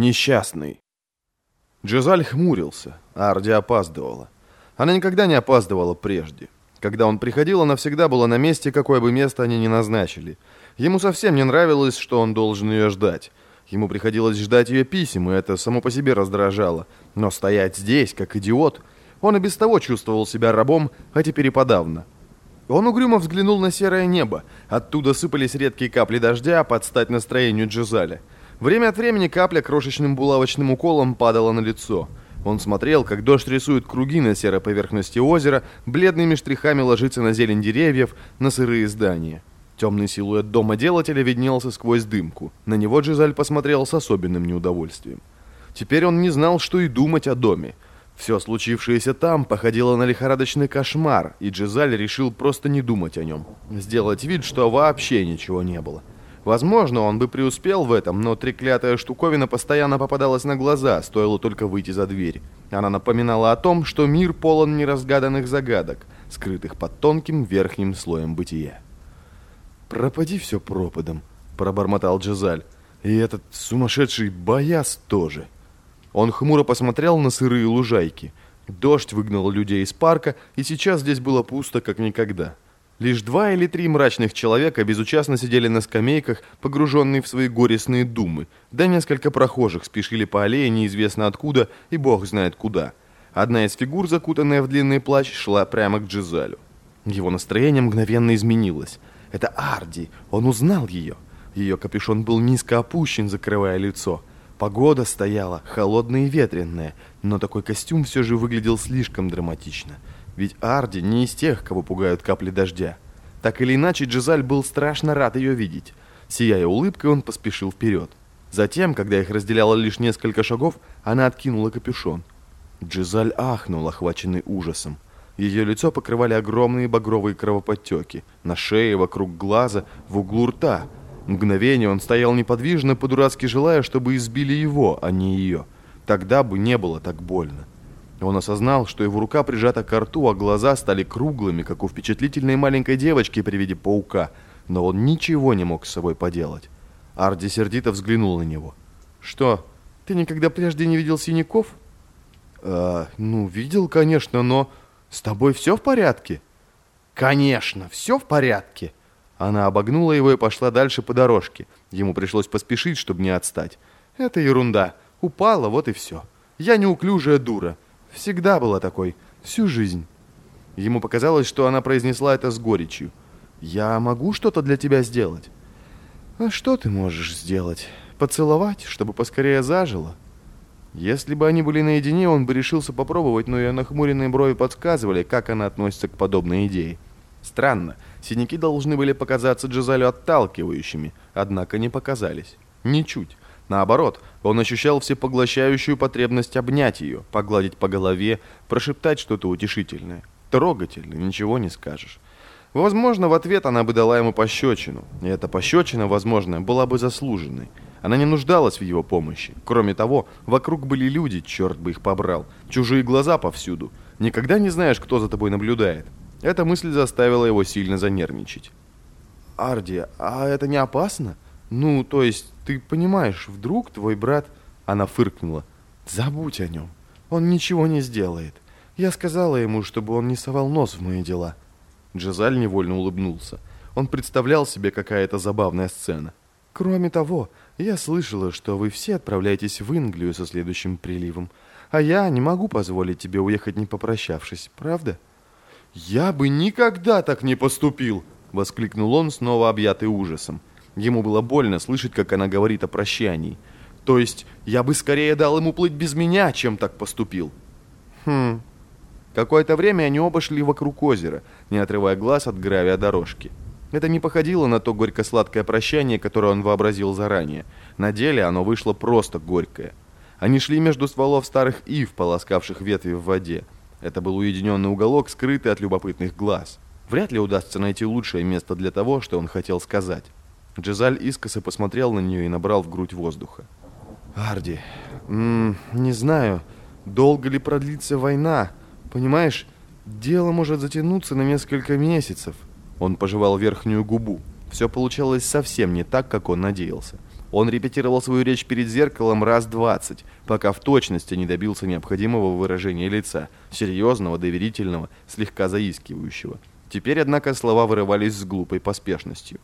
Несчастный. Джезаль хмурился, а Арди опаздывала. Она никогда не опаздывала прежде. Когда он приходил, она всегда была на месте, какое бы место они ни назначили. Ему совсем не нравилось, что он должен ее ждать. Ему приходилось ждать ее писем, и это само по себе раздражало. Но стоять здесь, как идиот, он и без того чувствовал себя рабом, а теперь и подавно. Он угрюмо взглянул на серое небо. Оттуда сыпались редкие капли дождя под стать настроению Джезаля. Время от времени капля крошечным булавочным уколом падала на лицо. Он смотрел, как дождь рисует круги на серой поверхности озера, бледными штрихами ложится на зелень деревьев, на сырые здания. Темный силуэт дома делателя виднелся сквозь дымку. На него Джизаль посмотрел с особенным неудовольствием. Теперь он не знал, что и думать о доме. Все случившееся там походило на лихорадочный кошмар, и Джизаль решил просто не думать о нем. Сделать вид, что вообще ничего не было. Возможно, он бы преуспел в этом, но треклятая штуковина постоянно попадалась на глаза, стоило только выйти за дверь. Она напоминала о том, что мир полон неразгаданных загадок, скрытых под тонким верхним слоем бытия. «Пропади все пропадом», — пробормотал Джазаль. «И этот сумасшедший бояз тоже». Он хмуро посмотрел на сырые лужайки. Дождь выгнал людей из парка, и сейчас здесь было пусто, как никогда. Лишь два или три мрачных человека безучастно сидели на скамейках, погруженные в свои горестные думы, да несколько прохожих спешили по аллее неизвестно откуда и бог знает куда. Одна из фигур, закутанная в длинный плащ, шла прямо к Джизалю. Его настроение мгновенно изменилось. Это Арди. Он узнал ее. Ее капюшон был низко опущен, закрывая лицо. Погода стояла, холодная и ветреная, но такой костюм все же выглядел слишком драматично. Ведь Арди не из тех, кого пугают капли дождя. Так или иначе, Джизаль был страшно рад ее видеть. Сияя улыбкой, он поспешил вперед. Затем, когда их разделяло лишь несколько шагов, она откинула капюшон. Джизаль ахнул, охваченный ужасом. Ее лицо покрывали огромные багровые кровоподтеки. На шее, вокруг глаза, в углу рта. Мгновение он стоял неподвижно, по-дурацки желая, чтобы избили его, а не ее. Тогда бы не было так больно. Он осознал, что его рука прижата к рту, а глаза стали круглыми, как у впечатлительной маленькой девочки при виде паука. Но он ничего не мог с собой поделать. Арди сердито взглянул на него. «Что, ты никогда прежде не видел синяков?» «Э, ну, видел, конечно, но...» «С тобой все в порядке?» «Конечно, все в порядке!» Она обогнула его и пошла дальше по дорожке. Ему пришлось поспешить, чтобы не отстать. «Это ерунда. Упала, вот и все. Я неуклюжая дура. Всегда была такой. Всю жизнь». Ему показалось, что она произнесла это с горечью. «Я могу что-то для тебя сделать?» «А что ты можешь сделать? Поцеловать, чтобы поскорее зажило?» Если бы они были наедине, он бы решился попробовать, но ее нахмуренные брови подсказывали, как она относится к подобной идее. Странно, синяки должны были показаться Джизалю отталкивающими, однако не показались. Ничуть. Наоборот, он ощущал всепоглощающую потребность обнять ее, погладить по голове, прошептать что-то утешительное. Трогательно, ничего не скажешь. Возможно, в ответ она бы дала ему пощечину, и эта пощечина, возможно, была бы заслуженной. Она не нуждалась в его помощи. Кроме того, вокруг были люди, черт бы их побрал. Чужие глаза повсюду. Никогда не знаешь, кто за тобой наблюдает. Эта мысль заставила его сильно занервничать. «Арди, а это не опасно? Ну, то есть, ты понимаешь, вдруг твой брат...» Она фыркнула. «Забудь о нем. Он ничего не сделает. Я сказала ему, чтобы он не совал нос в мои дела». Джазаль невольно улыбнулся. Он представлял себе какая-то забавная сцена. «Кроме того, я слышала, что вы все отправляетесь в Инглию со следующим приливом, а я не могу позволить тебе уехать не попрощавшись, правда?» «Я бы никогда так не поступил!» — воскликнул он, снова объятый ужасом. Ему было больно слышать, как она говорит о прощании. «То есть я бы скорее дал ему плыть без меня, чем так поступил?» «Хм...» Какое-то время они оба шли вокруг озера, не отрывая глаз от гравия дорожки. Это не походило на то горько-сладкое прощание, которое он вообразил заранее. На деле оно вышло просто горькое. Они шли между стволов старых ив, полоскавших ветви в воде. Это был уединенный уголок, скрытый от любопытных глаз. Вряд ли удастся найти лучшее место для того, что он хотел сказать. Джезаль искоса посмотрел на нее и набрал в грудь воздуха. «Арди, м -м, не знаю, долго ли продлится война. Понимаешь, дело может затянуться на несколько месяцев». Он пожевал верхнюю губу. Все получалось совсем не так, как он надеялся. Он репетировал свою речь перед зеркалом раз двадцать, пока в точности не добился необходимого выражения лица, серьезного, доверительного, слегка заискивающего. Теперь, однако, слова вырывались с глупой поспешностью.